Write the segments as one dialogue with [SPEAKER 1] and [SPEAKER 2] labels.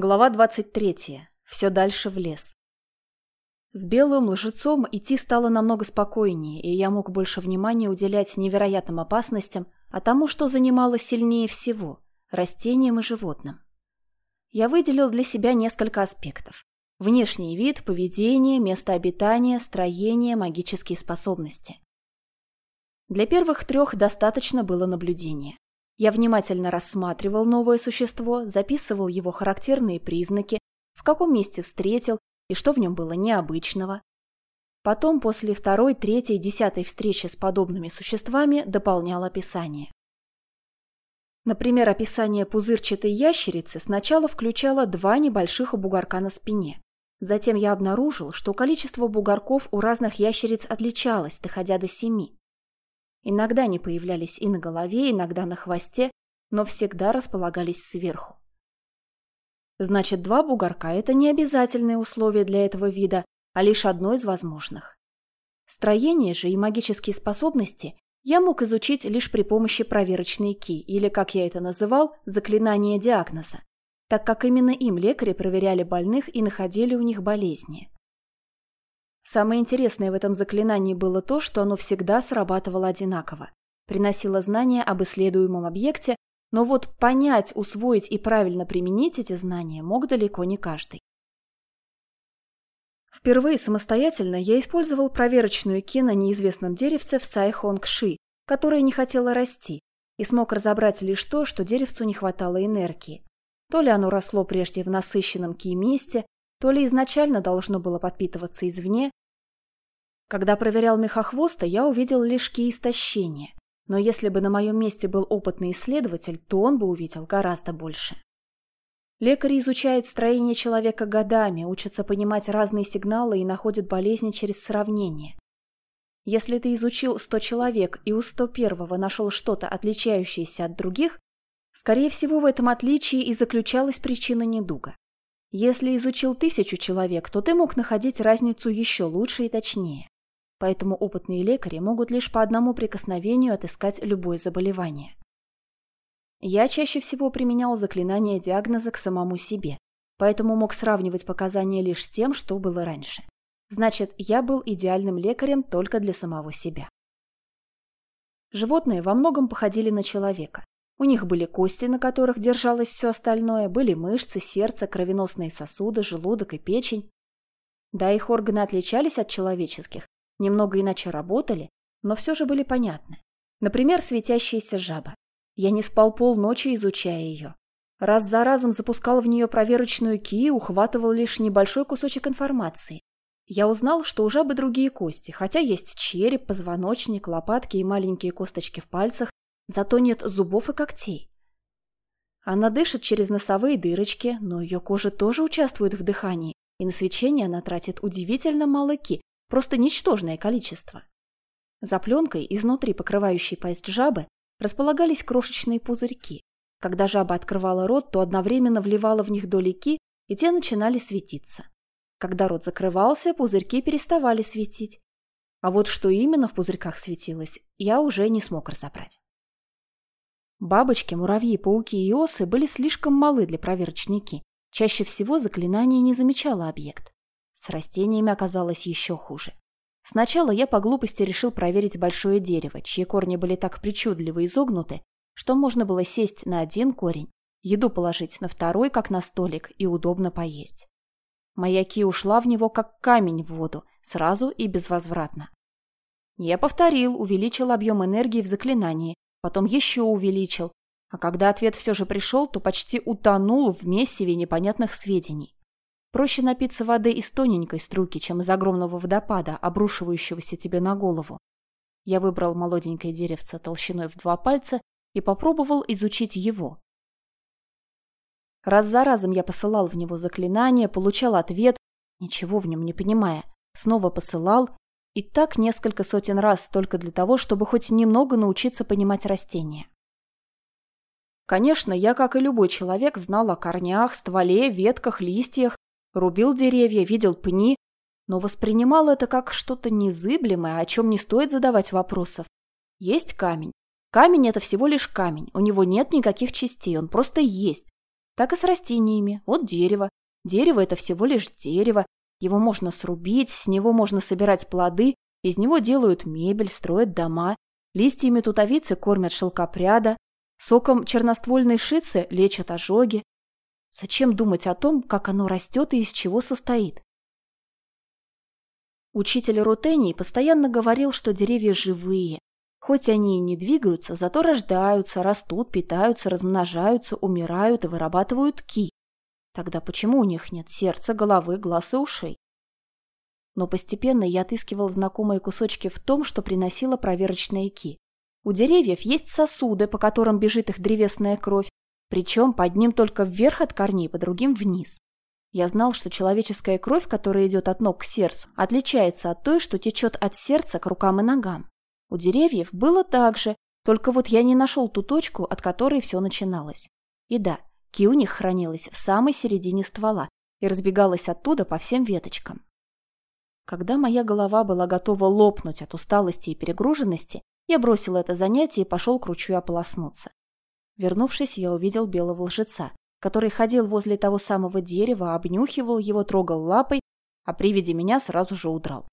[SPEAKER 1] Глава 23. Все дальше в лес. С белым лжецом идти стало намного спокойнее, и я мог больше внимания уделять невероятным опасностям, а тому, что занимало сильнее всего – растениям и животным. Я выделил для себя несколько аспектов. Внешний вид, поведение, место обитания, строение, магические способности. Для первых трех достаточно было наблюдения. Я внимательно рассматривал новое существо, записывал его характерные признаки, в каком месте встретил и что в нем было необычного. Потом, после второй, третьей, десятой встречи с подобными существами, дополнял описание. Например, описание пузырчатой ящерицы сначала включало два небольших бугорка на спине. Затем я обнаружил, что количество бугорков у разных ящериц отличалось, доходя до семи. Иногда они появлялись и на голове, иногда на хвосте, но всегда располагались сверху. Значит, два бугорка – это не обязательное условие для этого вида, а лишь одно из возможных. Строение же и магические способности я мог изучить лишь при помощи проверочной ки, или, как я это называл, заклинания диагноза, так как именно им лекари проверяли больных и находили у них болезни. Самое интересное в этом заклинании было то, что оно всегда срабатывало одинаково. Приносило знания об исследуемом объекте, но вот понять, усвоить и правильно применить эти знания мог далеко не каждый. Впервые самостоятельно я использовал проверочную ки на неизвестном деревце в Цайхонг-Ши, которое не хотело расти, и смог разобрать лишь то, что деревцу не хватало энергии. То ли оно росло прежде в насыщенном ки месте, то ли изначально должно было подпитываться извне, когда проверял мехохвоста, я увидел лишь истощения. Но если бы на моем месте был опытный исследователь, то он бы увидел гораздо больше. Лекари изучают строение человека годами, учатся понимать разные сигналы и находят болезни через сравнение. Если ты изучил 100 человек и у 101-го нашел что-то, отличающееся от других, скорее всего, в этом отличии и заключалась причина недуга. Если изучил тысячу человек, то ты мог находить разницу еще лучше и точнее поэтому опытные лекари могут лишь по одному прикосновению отыскать любое заболевание. Я чаще всего применял заклинание диагноза к самому себе, поэтому мог сравнивать показания лишь с тем, что было раньше. Значит, я был идеальным лекарем только для самого себя. Животные во многом походили на человека. У них были кости, на которых держалось все остальное, были мышцы, сердце, кровеносные сосуды, желудок и печень. Да, их органы отличались от человеческих, немного иначе работали, но все же были понятны. Например, светящаяся жаба. Я не спал полночи, изучая ее. Раз за разом запускал в нее проверочную ки и ухватывал лишь небольшой кусочек информации. Я узнал, что у жабы другие кости, хотя есть череп, позвоночник, лопатки и маленькие косточки в пальцах, зато нет зубов и когтей. Она дышит через носовые дырочки, но ее кожа тоже участвует в дыхании, и на свечение она тратит удивительно мало ки, Просто ничтожное количество. За пленкой, изнутри покрывающей пасть жабы, располагались крошечные пузырьки. Когда жаба открывала рот, то одновременно вливала в них доли ки, и те начинали светиться. Когда рот закрывался, пузырьки переставали светить. А вот что именно в пузырьках светилось, я уже не смог разобрать. Бабочки, муравьи, пауки и осы были слишком малы для проверочной ки. Чаще всего заклинание не замечало объект. С растениями оказалось еще хуже. Сначала я по глупости решил проверить большое дерево, чьи корни были так причудливо изогнуты, что можно было сесть на один корень, еду положить на второй, как на столик, и удобно поесть. Моя ки ушла в него, как камень в воду, сразу и безвозвратно. Я повторил, увеличил объем энергии в заклинании, потом еще увеличил, а когда ответ все же пришел, то почти утонул в месиве непонятных сведений. Проще напиться воды из тоненькой струйки, чем из огромного водопада, обрушивающегося тебе на голову. Я выбрал молоденькое деревце толщиной в два пальца и попробовал изучить его. Раз за разом я посылал в него заклинание, получал ответ, ничего в нем не понимая, снова посылал, и так несколько сотен раз только для того, чтобы хоть немного научиться понимать растения. Конечно, я, как и любой человек, знал о корнях, стволе, ветках, листьях, рубил деревья, видел пни, но воспринимал это как что-то незыблемое, о чем не стоит задавать вопросов. Есть камень. Камень – это всего лишь камень, у него нет никаких частей, он просто есть. Так и с растениями. Вот дерево. Дерево – это всего лишь дерево. Его можно срубить, с него можно собирать плоды, из него делают мебель, строят дома. Листьями тутовицы кормят шелкопряда, соком черноствольной шицы лечат ожоги. Зачем думать о том, как оно растет и из чего состоит? Учитель Рутений постоянно говорил, что деревья живые. Хоть они и не двигаются, зато рождаются, растут, питаются, размножаются, умирают и вырабатывают ки. Тогда почему у них нет сердца, головы, глаз и ушей? Но постепенно я отыскивал знакомые кусочки в том, что приносила проверочная ки. У деревьев есть сосуды, по которым бежит их древесная кровь, причем по одним только вверх от корней, по другим вниз. Я знал, что человеческая кровь, которая идет от ног к сердцу, отличается от той, что течет от сердца к рукам и ногам. У деревьев было так же, только вот я не нашел ту точку, от которой все начиналось. И да, ки у них хранилась в самой середине ствола и разбегалась оттуда по всем веточкам. Когда моя голова была готова лопнуть от усталости и перегруженности, я бросил это занятие и пошел к ручью ополоснуться. Вернувшись, я увидел белого лжеца, который ходил возле того самого дерева, обнюхивал его, трогал лапой, а при виде меня сразу же удрал.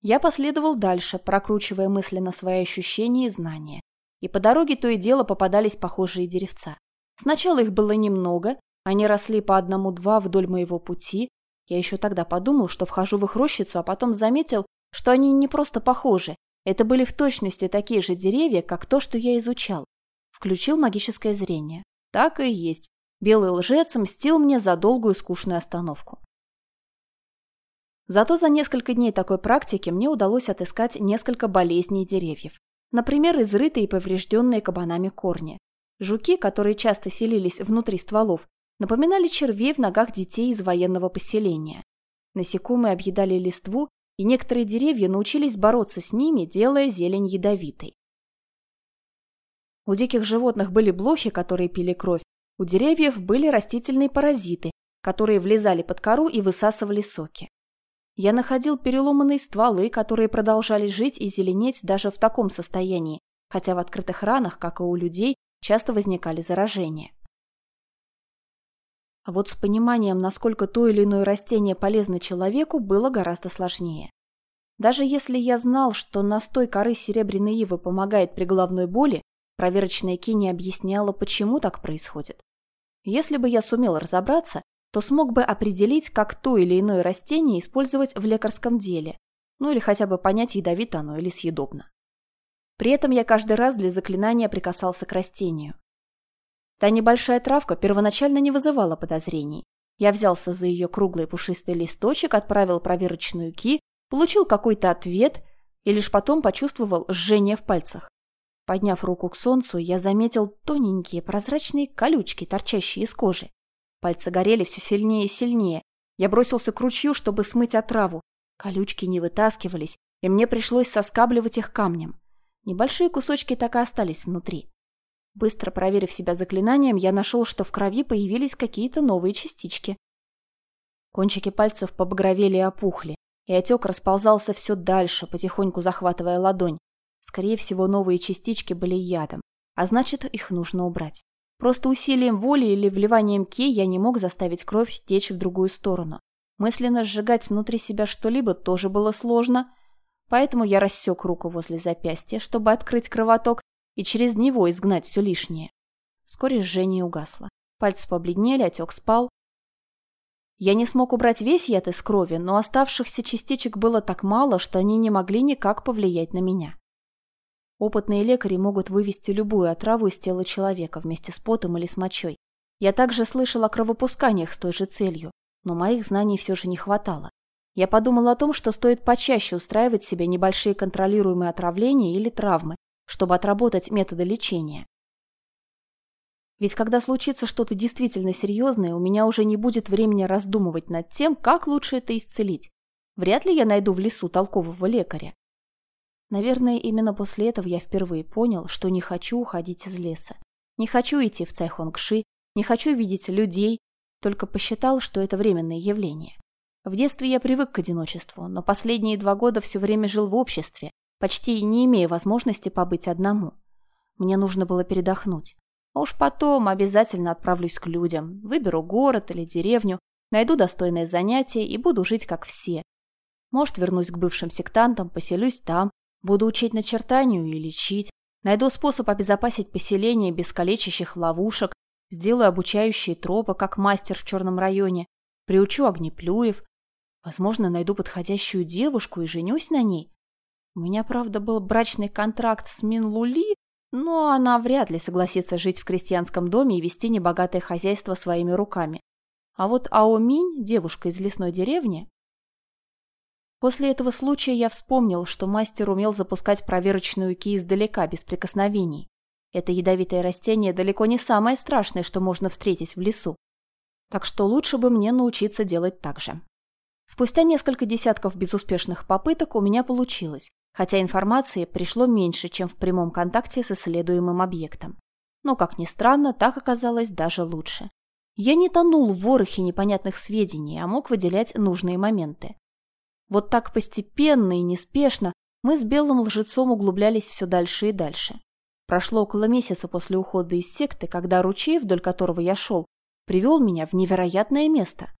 [SPEAKER 1] Я последовал дальше, прокручивая мысленно свои ощущения и знания. И по дороге то и дело попадались похожие деревца. Сначала их было немного, они росли по одному-два вдоль моего пути, я еще тогда подумал, что вхожу в их рощицу, а потом заметил, что они не просто похожи. Это были в точности такие же деревья, как то, что я изучал. Включил магическое зрение. Так и есть. Белый лжец мстил мне за долгую скучную остановку. Зато за несколько дней такой практики мне удалось отыскать несколько болезней деревьев. Например, изрытые и поврежденные кабанами корни. Жуки, которые часто селились внутри стволов, напоминали червей в ногах детей из военного поселения. Насекомые объедали листву, и некоторые деревья научились бороться с ними, делая зелень ядовитой. У диких животных были блохи, которые пили кровь, у деревьев были растительные паразиты, которые влезали под кору и высасывали соки. Я находил переломанные стволы, которые продолжали жить и зеленеть даже в таком состоянии, хотя в открытых ранах, как и у людей, часто возникали заражения. А вот с пониманием, насколько то или иное растение полезно человеку, было гораздо сложнее. Даже если я знал, что настой коры серебряной ивы помогает при головной боли, проверочная ки не объясняла, почему так происходит. Если бы я сумел разобраться, то смог бы определить, как то или иное растение использовать в лекарском деле, ну или хотя бы понять, ядовито оно или съедобно. При этом я каждый раз для заклинания прикасался к растению. Та небольшая травка первоначально не вызывала подозрений. Я взялся за ее круглый пушистый листочек, отправил проверочную ки, получил какой-то ответ и лишь потом почувствовал жжение в пальцах. Подняв руку к солнцу, я заметил тоненькие прозрачные колючки, торчащие из кожи. Пальцы горели все сильнее и сильнее. Я бросился к ручью, чтобы смыть отраву. Колючки не вытаскивались, и мне пришлось соскабливать их камнем. Небольшие кусочки так и остались внутри. Быстро проверив себя заклинанием, я нашел, что в крови появились какие-то новые частички. Кончики пальцев побагровели и опухли, и отек расползался все дальше, потихоньку захватывая ладонь. Скорее всего, новые частички были ядом, а значит, их нужно убрать. Просто усилием воли или вливанием ки я не мог заставить кровь течь в другую сторону. Мысленно сжигать внутри себя что-либо тоже было сложно, поэтому я рассек руку возле запястья, чтобы открыть кровоток, и через него изгнать все лишнее. Вскоре жжение угасло. Пальцы побледнели, отек спал. Я не смог убрать весь яд из крови, но оставшихся частичек было так мало, что они не могли никак повлиять на меня. Опытные лекари могут вывести любую отраву из тела человека вместе с потом или с мочой. Я также слышал о кровопусканиях с той же целью, но моих знаний все же не хватало. Я подумал о том, что стоит почаще устраивать себе небольшие контролируемые отравления или травмы, чтобы отработать методы лечения. Ведь когда случится что-то действительно серьезное, у меня уже не будет времени раздумывать над тем, как лучше это исцелить. Вряд ли я найду в лесу толкового лекаря. Наверное, именно после этого я впервые понял, что не хочу уходить из леса. Не хочу идти в Цайхонгши, не хочу видеть людей, только посчитал, что это временное явление. В детстве я привык к одиночеству, но последние два года все время жил в обществе, почти не имея возможности побыть одному. Мне нужно было передохнуть. А уж потом обязательно отправлюсь к людям, выберу город или деревню, найду достойное занятие и буду жить как все. Может, вернусь к бывшим сектантам, поселюсь там, буду учить начертанию и лечить, найду способ обезопасить поселение без калечащих ловушек, сделаю обучающие тропы, как мастер в черном районе, приучу огнеплюев, возможно, найду подходящую девушку и женюсь на ней. У меня, правда, был брачный контракт с Мин Лули, но она вряд ли согласится жить в крестьянском доме и вести небогатое хозяйство своими руками. А вот Аоминь, девушка из лесной деревни... После этого случая я вспомнил, что мастер умел запускать проверочную ки издалека, без прикосновений. Это ядовитое растение далеко не самое страшное, что можно встретить в лесу. Так что лучше бы мне научиться делать так же. Спустя несколько десятков безуспешных попыток у меня получилось, хотя информации пришло меньше, чем в прямом контакте с исследуемым объектом. Но, как ни странно, так оказалось даже лучше. Я не тонул в ворохе непонятных сведений, а мог выделять нужные моменты. Вот так постепенно и неспешно мы с белым лжецом углублялись все дальше и дальше. Прошло около месяца после ухода из секты, когда ручей, вдоль которого я шел, привел меня в невероятное место.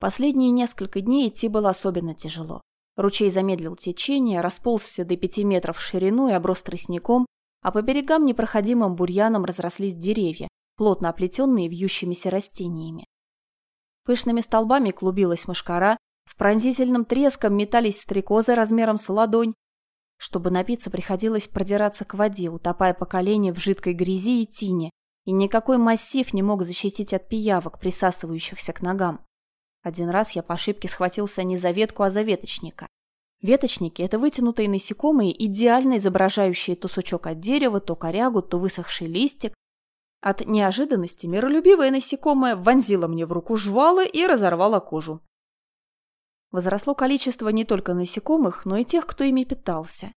[SPEAKER 1] Последние несколько дней идти было особенно тяжело. Ручей замедлил течение, расползся до пяти метров в ширину и оброс тростником, а по берегам непроходимым бурьяном разрослись деревья, плотно оплетенные вьющимися растениями. Пышными столбами клубилась мошкара, с пронзительным треском метались стрекозы размером с ладонь. Чтобы напиться, приходилось продираться к воде, утопая по колени в жидкой грязи и тине, и никакой массив не мог защитить от пиявок, присасывающихся к ногам. Один раз я по ошибке схватился не за ветку, а за веточника. Веточники – это вытянутые насекомые, идеально изображающие то сучок от дерева, то корягу, то высохший листик, от неожиданности миролюбивое насекомое вонзило мне в руку жвала и разорвало кожу. Возросло количество не только насекомых, но и тех, кто ими питался.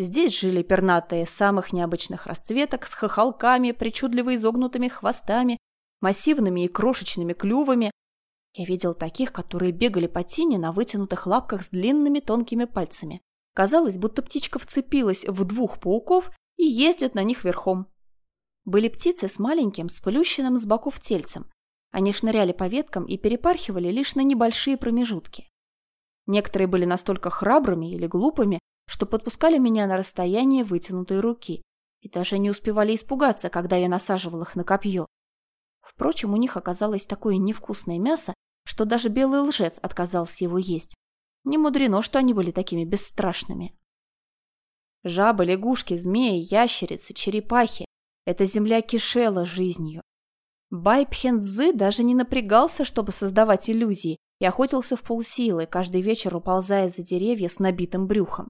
[SPEAKER 1] Здесь жили пернатые самых необычных расцветок с хохолками, причудливо изогнутыми хвостами, массивными и крошечными клювами. Я видел таких, которые бегали по тени на вытянутых лапках с длинными тонкими пальцами. Казалось, будто птичка вцепилась в двух пауков и ездит на них верхом. Были птицы с маленьким, сплющенным с боков тельцем. Они шныряли по веткам и перепархивали лишь на небольшие промежутки. Некоторые были настолько храбрыми или глупыми, что подпускали меня на расстояние вытянутой руки и даже не успевали испугаться, когда я насаживал их на копье. Впрочем, у них оказалось такое невкусное мясо, что даже белый лжец отказался его есть. Не мудрено, что они были такими бесстрашными. Жабы, лягушки, змеи, ящерицы, черепахи эта земля кишела жизнью. Байпхензы даже не напрягался, чтобы создавать иллюзии, и охотился в полсилы, каждый вечер уползая за деревья с набитым брюхом.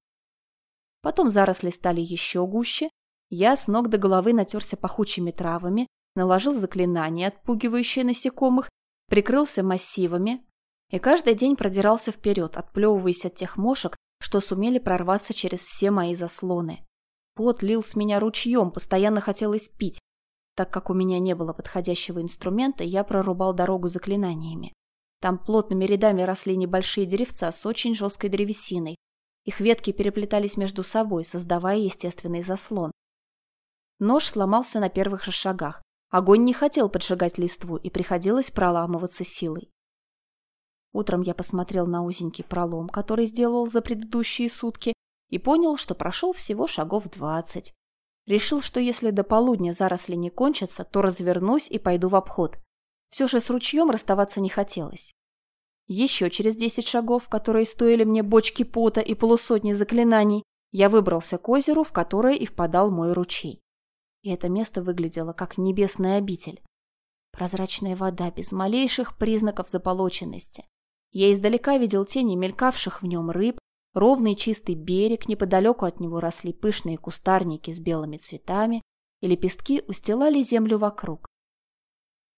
[SPEAKER 1] Потом заросли стали еще гуще, я с ног до головы натерся пахучими травами, наложил заклинание, отпугивающее насекомых, прикрылся массивами и каждый день продирался вперед, отплевываясь от тех мошек, что сумели прорваться через все мои заслоны. Пот лил с меня ручьем, постоянно хотелось пить. Так как у меня не было подходящего инструмента, я прорубал дорогу заклинаниями. Там плотными рядами росли небольшие деревца с очень жесткой древесиной. Их ветки переплетались между собой, создавая естественный заслон. Нож сломался на первых же шагах. Огонь не хотел поджигать листву, и приходилось проламываться силой. Утром я посмотрел на узенький пролом, который сделал за предыдущие сутки, и понял, что прошел всего шагов двадцать. Решил, что если до полудня заросли не кончатся, то развернусь и пойду в обход. Все же с ручьем расставаться не хотелось. Еще через десять шагов, которые стоили мне бочки пота и полусотни заклинаний, я выбрался к озеру, в которое и впадал мой ручей. И это место выглядело как небесная обитель. Прозрачная вода без малейших признаков заполоченности. Я издалека видел тени мелькавших в нем рыб, Ровный чистый берег, неподалеку от него росли пышные кустарники с белыми цветами, и лепестки устилали землю вокруг.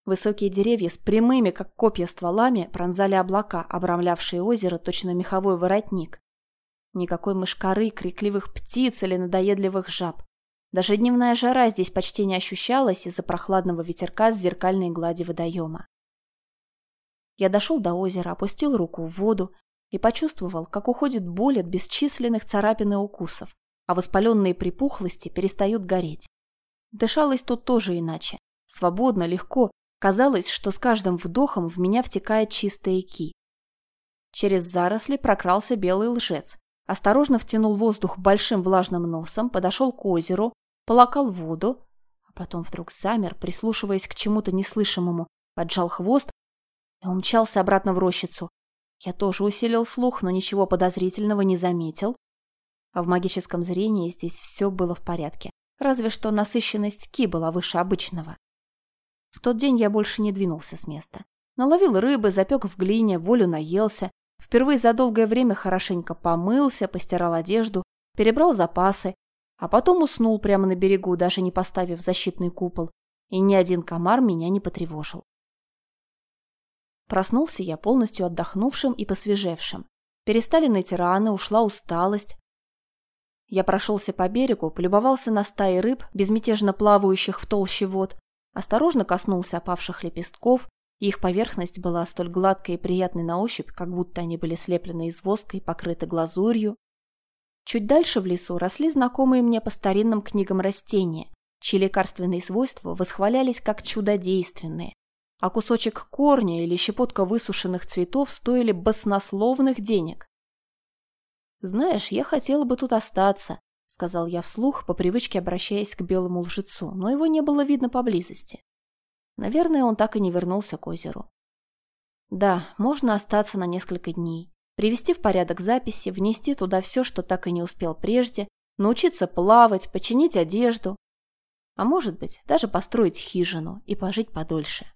[SPEAKER 1] Высокие деревья с прямыми, как копья стволами, пронзали облака, обрамлявшие озеро точно меховой воротник. Никакой мышкары, крикливых птиц или надоедливых жаб. Даже дневная жара здесь почти не ощущалась из-за прохладного ветерка с зеркальной глади водоема. Я дошел до озера, опустил руку в воду и почувствовал, как уходит боль от бесчисленных царапин и укусов, а воспаленные припухлости перестают гореть. Дышалось тут тоже иначе. Свободно, легко. Казалось, что с каждым вдохом в меня втекает чистая ки. Через заросли прокрался белый лжец. Осторожно втянул воздух большим влажным носом, подошел к озеру, полакал воду, а потом вдруг замер, прислушиваясь к чему-то неслышимому, поджал хвост и умчался обратно в рощицу. Я тоже усилил слух, но ничего подозрительного не заметил. А в магическом зрении здесь все было в порядке. Разве что насыщенность ки была выше обычного. В тот день я больше не двинулся с места. Наловил рыбы, запек в глине, волю наелся. Впервые за долгое время хорошенько помылся, постирал одежду, перебрал запасы, а потом уснул прямо на берегу, даже не поставив защитный купол, и ни один комар меня не потревожил. Проснулся я полностью отдохнувшим и посвежевшим. Перестали ныть раны, ушла усталость. Я прошелся по берегу, полюбовался на стаи рыб, безмятежно плавающих в толще вод, осторожно коснулся опавших лепестков, и их поверхность была столь гладкой и приятной на ощупь, как будто они были слеплены из воска и покрыты глазурью. Чуть дальше в лесу росли знакомые мне по старинным книгам растения, чьи лекарственные свойства восхвалялись как чудодейственные а кусочек корня или щепотка высушенных цветов стоили баснословных денег. «Знаешь, я хотела бы тут остаться», — сказал я вслух, по привычке обращаясь к белому лжецу, но его не было видно поблизости. Наверное, он так и не вернулся к озеру. Да, можно остаться на несколько дней, привести в порядок записи, внести туда все, что так и не успел прежде, научиться плавать, починить одежду, а может быть, даже построить хижину и пожить подольше.